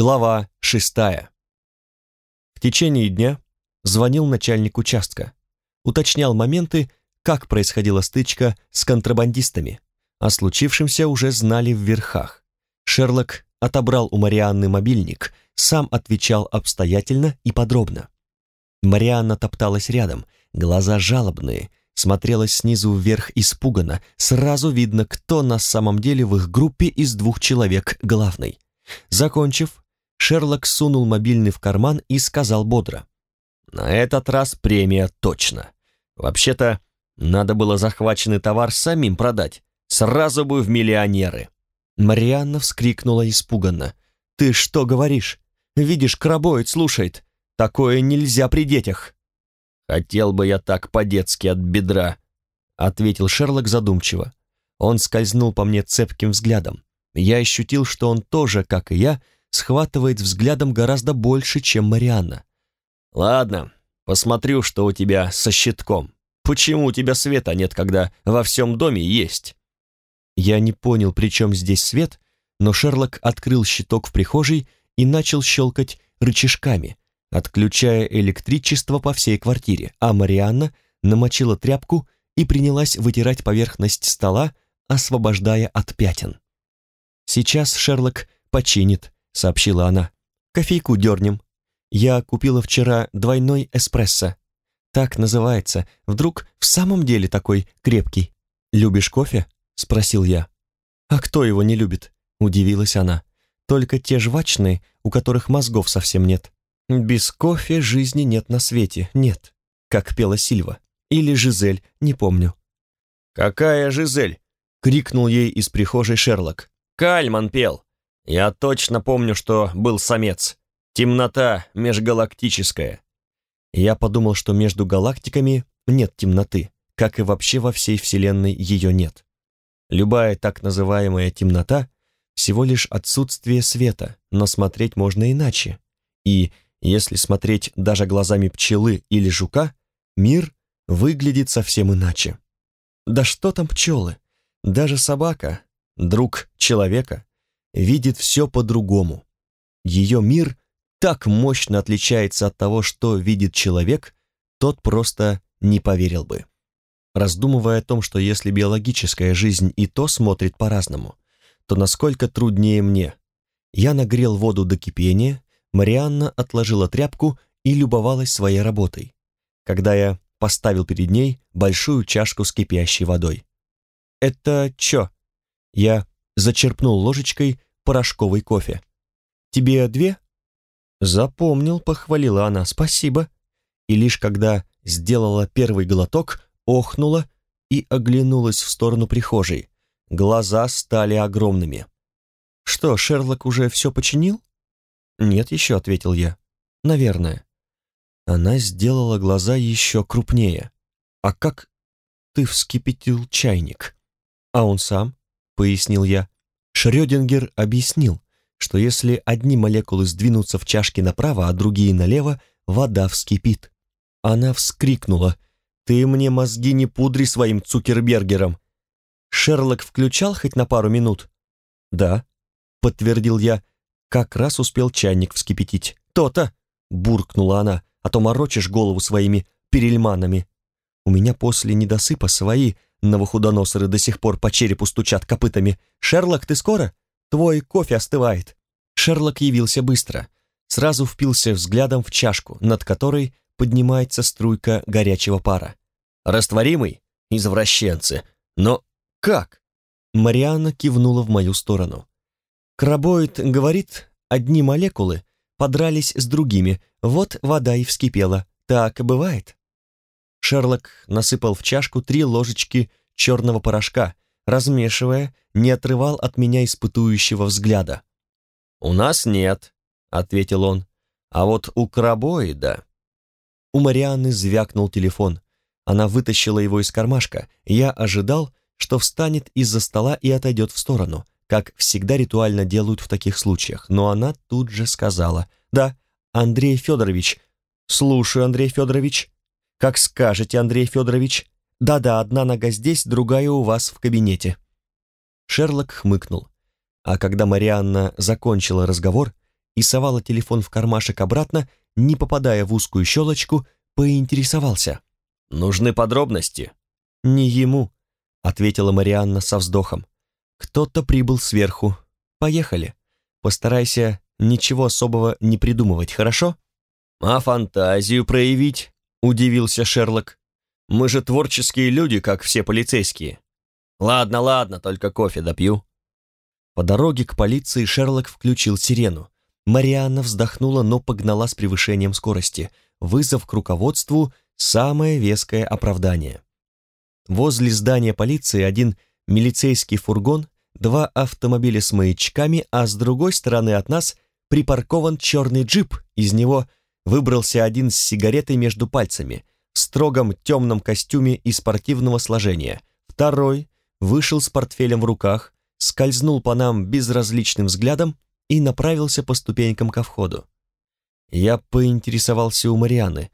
Глава шестая. В течение дня звонил начальник участка, уточнял моменты, как происходила стычка с контрабандистами. О случившемся уже знали в верхах. Шерлок отобрал у Марианны мобильник, сам отвечал обстоятельно и подробно. Марианна топталась рядом, глаза жалобные, смотрела снизу вверх испуганно, сразу видно, кто на самом деле в их группе из двух человек главный. Закончив, Шерлок сунул мобильный в карман и сказал бодро. «На этот раз премия точно. Вообще-то, надо было захваченный товар самим продать. Сразу бы в миллионеры». Марианна вскрикнула испуганно. «Ты что говоришь? Видишь, крабоид слушает. Такое нельзя при детях». «Хотел бы я так по-детски от бедра», — ответил Шерлок задумчиво. Он скользнул по мне цепким взглядом. Я ощутил, что он тоже, как и я, схватывает взглядом гораздо больше, чем Марианна. «Ладно, посмотрю, что у тебя со щитком. Почему у тебя света нет, когда во всем доме есть?» Я не понял, при чем здесь свет, но Шерлок открыл щиток в прихожей и начал щелкать рычажками, отключая электричество по всей квартире, а Марианна намочила тряпку и принялась вытирать поверхность стола, освобождая от пятен. «Сейчас Шерлок починит», — сообщила она. «Кофейку дернем. Я купила вчера двойной эспрессо. Так называется. Вдруг в самом деле такой крепкий. Любишь кофе?» — спросил я. «А кто его не любит?» — удивилась она. «Только те жвачные, у которых мозгов совсем нет. Без кофе жизни нет на свете, нет», — как пела Сильва. Или Жизель, не помню. «Какая Жизель?» — крикнул ей из прихожей Шерлок. «Кальман пел. Я точно помню, что был самец. Темнота межгалактическая». Я подумал, что между галактиками нет темноты, как и вообще во всей Вселенной ее нет. Любая так называемая темнота — всего лишь отсутствие света, но смотреть можно иначе. И, если смотреть даже глазами пчелы или жука, мир выглядит совсем иначе. Да что там пчелы? Даже собака, друг человека, видит все по-другому. Ее мир так мощно отличается от того, что видит человек, тот просто не поверил бы. Раздумывая о том, что если биологическая жизнь и то смотрит по-разному, то насколько труднее мне. Я нагрел воду до кипения, Марианна отложила тряпку и любовалась своей работой. Когда я поставил перед ней большую чашку с кипящей водой. «Это чё?» Я зачерпнул ложечкой порошковый кофе. «Тебе две?» «Запомнил», — похвалила она, — «спасибо». И лишь когда сделала первый глоток, охнула и оглянулась в сторону прихожей. Глаза стали огромными. «Что, Шерлок уже все починил?» «Нет еще», — ответил я. «Наверное». Она сделала глаза еще крупнее. «А как ты вскипятил чайник?» «А он сам?» — пояснил я. Шрёдингер объяснил, что если одни молекулы сдвинутся в чашке направо, а другие налево, вода вскипит. Она вскрикнула. «Ты мне мозги не пудри своим Цукербергером!» «Шерлок включал хоть на пару минут?» «Да», — подтвердил я, как раз успел чайник вскипятить. «То-то!» — буркнула она, «а то морочишь голову своими перельманами. У меня после недосыпа свои новохудоносоры до сих пор по черепу стучат копытами. Шерлок, ты скоро? Твой кофе остывает». Шерлок явился быстро. Сразу впился взглядом в чашку, над которой поднимается струйка горячего пара. «Растворимый? Извращенцы! Но как?» Марианна кивнула в мою сторону. Крабоид говорит, одни молекулы подрались с другими, вот вода и вскипела. Так бывает. Шерлок насыпал в чашку три ложечки черного порошка, размешивая, не отрывал от меня испытующего взгляда. «У нас нет», — ответил он, — «а вот у крабоида...» У Марианны звякнул телефон. Она вытащила его из кармашка, я ожидал, что встанет из-за стола и отойдет в сторону, как всегда ритуально делают в таких случаях, но она тут же сказала «Да, Андрей Федорович». «Слушаю, Андрей Федорович». «Как скажете, Андрей Федорович». «Да-да, одна нога здесь, другая у вас в кабинете». Шерлок хмыкнул. А когда Марианна закончила разговор, и совала телефон в кармашек обратно, не попадая в узкую щелочку, поинтересовался. «Нужны подробности?» «Не ему», — ответила Марианна со вздохом. «Кто-то прибыл сверху. Поехали. Постарайся ничего особого не придумывать, хорошо?» «А фантазию проявить?» — удивился Шерлок. «Мы же творческие люди, как все полицейские. Ладно, ладно, только кофе допью». По дороге к полиции Шерлок включил сирену. Марианна вздохнула, но погнала с превышением скорости. Вызов к руководству — самое веское оправдание. Возле здания полиции один милицейский фургон, два автомобиля с маячками, а с другой стороны от нас припаркован черный джип. Из него выбрался один с сигаретой между пальцами, в строгом темном костюме и спортивного сложения. Второй вышел с портфелем в руках, скользнул по нам безразличным взглядом и направился по ступенькам ко входу. Я поинтересовался у Марианы.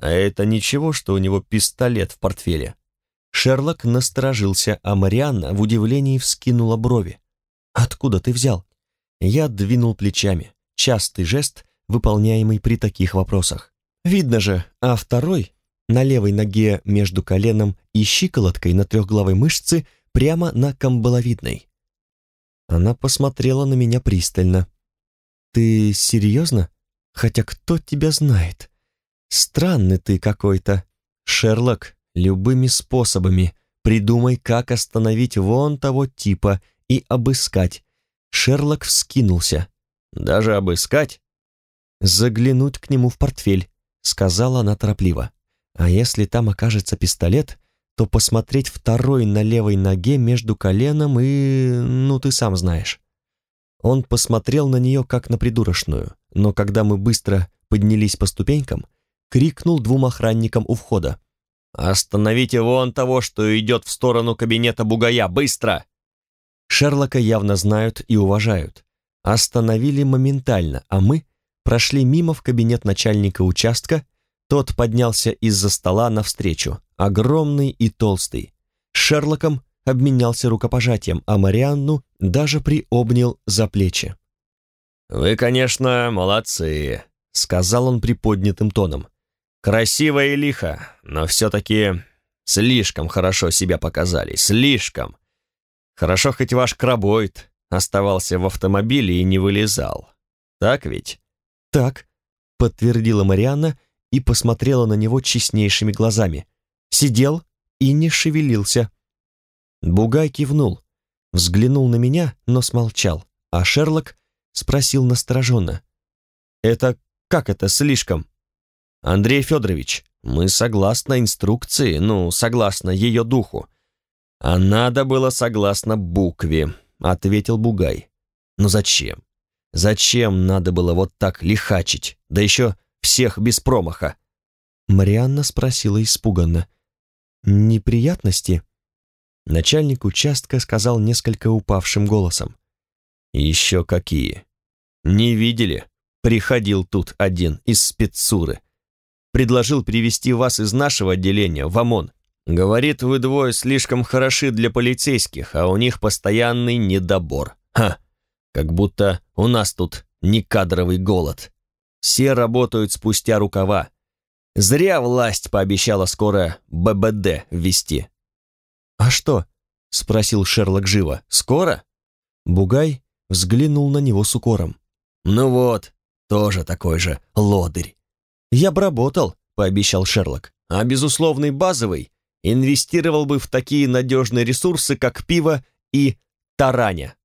А это ничего, что у него пистолет в портфеле? Шерлок насторожился, а Марианна в удивлении вскинула брови. «Откуда ты взял?» Я двинул плечами. Частый жест, выполняемый при таких вопросах. Видно же, а второй, на левой ноге между коленом и щиколоткой на трехглавой мышце, прямо на камбаловидной. Она посмотрела на меня пристально. «Ты серьезно? Хотя кто тебя знает? Странный ты какой-то. Шерлок, любыми способами придумай, как остановить вон того типа и обыскать». Шерлок вскинулся. «Даже обыскать?» «Заглянуть к нему в портфель», — сказала она торопливо. «А если там окажется пистолет, то посмотреть второй на левой ноге между коленом и... ну, ты сам знаешь». Он посмотрел на нее, как на придурочную, но когда мы быстро поднялись по ступенькам, крикнул двум охранникам у входа. «Остановите вон того, что идет в сторону кабинета Бугая, быстро!» Шерлока явно знают и уважают. Остановили моментально, а мы прошли мимо в кабинет начальника участка, тот поднялся из-за стола навстречу, огромный и толстый. Шерлоком обменялся рукопожатием, а Марианну даже приобнял за плечи. «Вы, конечно, молодцы», — сказал он приподнятым тоном. «Красиво и лихо, но все-таки слишком хорошо себя показали, слишком. Хорошо, хоть ваш крабоид оставался в автомобиле и не вылезал. Так ведь?» «Так», — подтвердила Марианна и посмотрела на него честнейшими глазами. Сидел и не шевелился. Бугай кивнул, взглянул на меня, но смолчал, а Шерлок спросил настороженно. «Это как это слишком?» «Андрей Федорович, мы согласно инструкции, ну, согласно ее духу». «А надо было согласно букве», — ответил Бугай. «Но зачем? Зачем надо было вот так лихачить, да еще всех без промаха?» Марианна спросила испуганно. «Неприятности?» Начальник участка сказал несколько упавшим голосом. «Еще какие! Не видели? Приходил тут один из спецсуры. Предложил привести вас из нашего отделения в ОМОН. Говорит, вы двое слишком хороши для полицейских, а у них постоянный недобор. Ха! Как будто у нас тут не кадровый голод. Все работают спустя рукава. Зря власть пообещала скоро ББД ввести. «А что?» — спросил Шерлок живо. «Скоро?» Бугай взглянул на него с укором. «Ну вот, тоже такой же лодырь». «Я бы работал», — пообещал Шерлок. «А безусловный базовый инвестировал бы в такие надежные ресурсы, как пиво и тараня».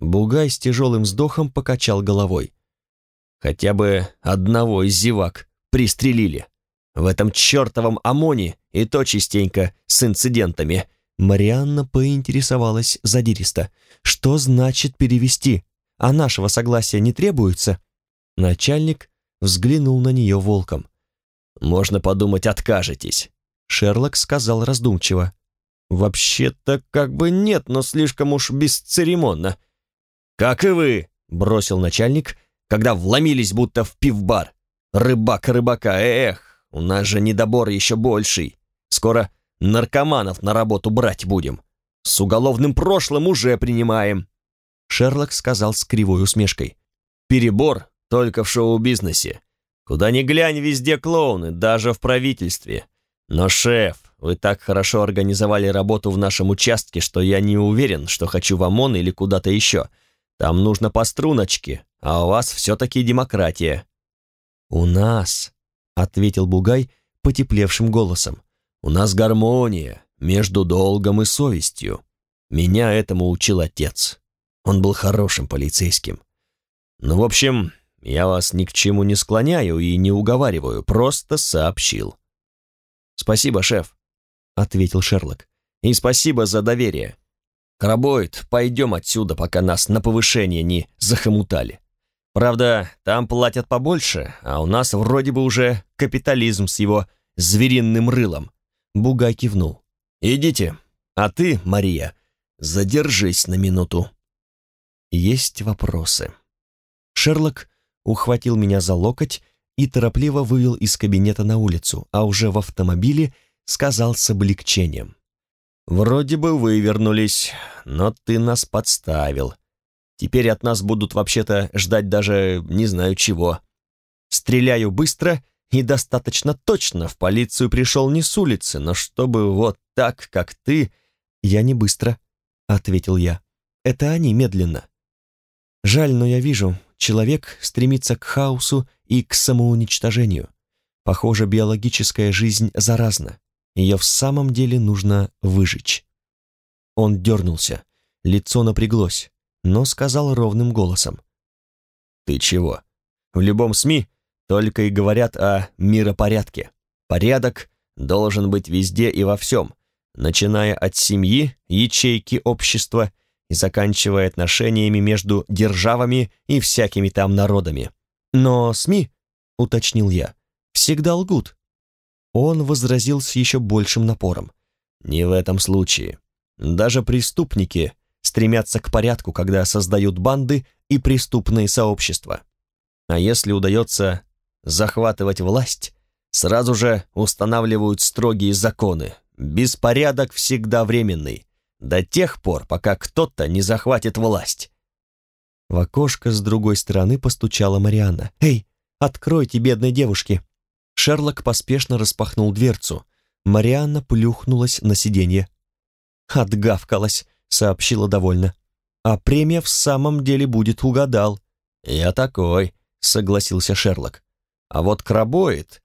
Бугай с тяжелым вздохом покачал головой. «Хотя бы одного из зевак пристрелили. В этом чертовом ОМОНе и то частенько с инцидентами». Марианна поинтересовалась задиристо. «Что значит перевести? А нашего согласия не требуется?» Начальник взглянул на нее волком. «Можно подумать, откажетесь», — Шерлок сказал раздумчиво. «Вообще-то как бы нет, но слишком уж бесцеремонно». «Как и вы», — бросил начальник, когда вломились будто в пивбар. «Рыбак рыбака, эх, у нас же недобор еще больший. Скоро наркоманов на работу брать будем. С уголовным прошлым уже принимаем». Шерлок сказал с кривой усмешкой. Перебор только в шоу-бизнесе. Куда ни глянь, везде клоуны, даже в правительстве. Но, шеф, вы так хорошо организовали работу в нашем участке, что я не уверен, что хочу в ОМОН или куда-то еще. Там нужно по струночке, а у вас все-таки демократия». «У нас», — ответил Бугай потеплевшим голосом, «у нас гармония между долгом и совестью. Меня этому учил отец. Он был хорошим полицейским. Ну, в общем, я вас ни к чему не склоняю и не уговариваю, просто сообщил». «Спасибо, шеф», — ответил Шерлок. «И спасибо за доверие. Крабоид, пойдем отсюда, пока нас на повышение не захомутали. Правда, там платят побольше, а у нас вроде бы уже капитализм с его звериным рылом». Бугай кивнул. «Идите, а ты, Мария, задержись на минуту». Есть вопросы. Шерлок ухватил меня за локоть и торопливо вывел из кабинета на улицу, а уже в автомобиле сказал с облегчением. «Вроде бы вывернулись, но ты нас подставил. Теперь от нас будут вообще-то ждать даже не знаю чего. Стреляю быстро и достаточно точно. В полицию пришел не с улицы, но чтобы вот так, как ты...» «Я не быстро», — ответил я. «Это они медленно». «Жаль, но я вижу, человек стремится к хаосу и к самоуничтожению. Похоже, биологическая жизнь заразна. Ее в самом деле нужно выжечь. Он дернулся, лицо напряглось, но сказал ровным голосом. «Ты чего? В любом СМИ только и говорят о миропорядке. Порядок должен быть везде и во всем, начиная от семьи, ячейки общества и заканчивая отношениями между державами и всякими там народами. Но СМИ, уточнил я, всегда лгут. Он возразил с еще большим напором. Не в этом случае. Даже преступники стремятся к порядку, когда создают банды и преступные сообщества. А если удается захватывать власть, сразу же устанавливают строгие законы. Беспорядок всегда временный, до тех пор, пока кто-то не захватит власть. В окошко с другой стороны постучала Марианна. «Эй, откройте, бедной девушке!» Шерлок поспешно распахнул дверцу. Марианна плюхнулась на сиденье. «Отгавкалась», — сообщила довольно. «А премия в самом деле будет, угадал». «Я такой», — согласился Шерлок. «А вот крабоид...»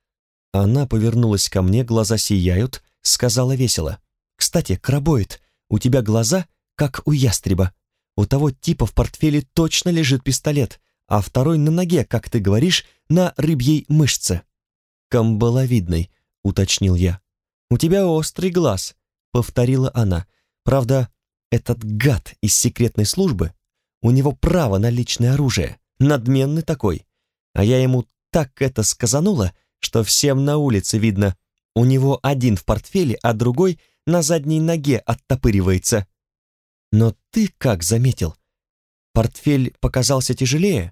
Она повернулась ко мне, глаза сияют, сказала весело. «Кстати, крабоид, у тебя глаза, как у ястреба. У того типа в портфеле точно лежит пистолет, а второй на ноге, как ты говоришь, на рыбьей мышце». «Камбаловидный», — уточнил я. «У тебя острый глаз», — повторила она. «Правда, этот гад из секретной службы, у него право на личное оружие, надменный такой. А я ему так это сказанула, что всем на улице видно, у него один в портфеле, а другой на задней ноге оттопыривается. Но ты как заметил? Портфель показался тяжелее,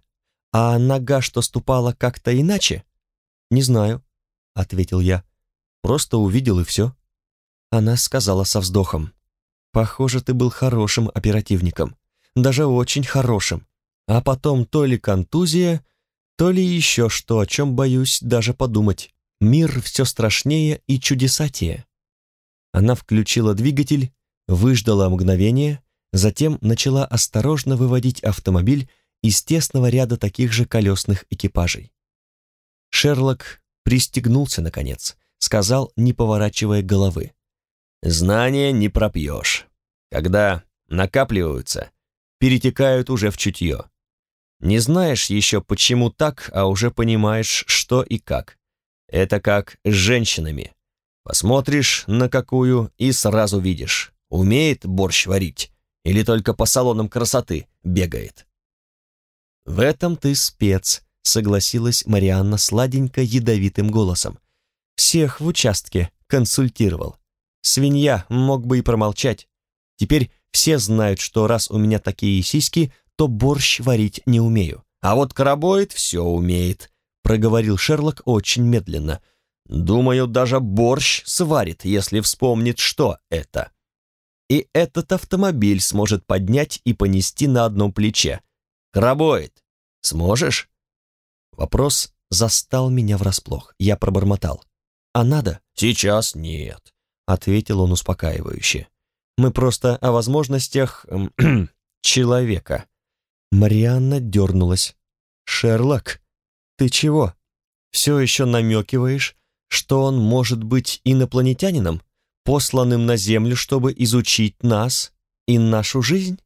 а нога, что ступала как-то иначе? Не знаю. — ответил я. «Просто увидел и все». Она сказала со вздохом. «Похоже, ты был хорошим оперативником. Даже очень хорошим. А потом то ли контузия, то ли еще что, о чем боюсь даже подумать. Мир все страшнее и чудесатее». Она включила двигатель, выждала мгновение, затем начала осторожно выводить автомобиль из тесного ряда таких же колесных экипажей. Шерлок пристегнулся, наконец, сказал, не поворачивая головы. «Знания не пропьешь. Когда накапливаются, перетекают уже в чутье. Не знаешь еще, почему так, а уже понимаешь, что и как. Это как с женщинами. Посмотришь на какую и сразу видишь, умеет борщ варить или только по салонам красоты бегает. В этом ты спец, — согласилась Марианна сладенько ядовитым голосом. «Всех в участке консультировал. Свинья мог бы и промолчать. Теперь все знают, что раз у меня такие сиськи, то борщ варить не умею. А вот карабоид все умеет», — проговорил Шерлок очень медленно. «Думаю, даже борщ сварит, если вспомнит, что это. И этот автомобиль сможет поднять и понести на одном плече. Карабоид, Сможешь?» Вопрос застал меня врасплох. Я пробормотал. «А надо?» «Сейчас нет», — ответил он успокаивающе. «Мы просто о возможностях человека». Марианна дернулась. «Шерлок, ты чего? Все еще намекиваешь, что он может быть инопланетянином, посланным на Землю, чтобы изучить нас и нашу жизнь?»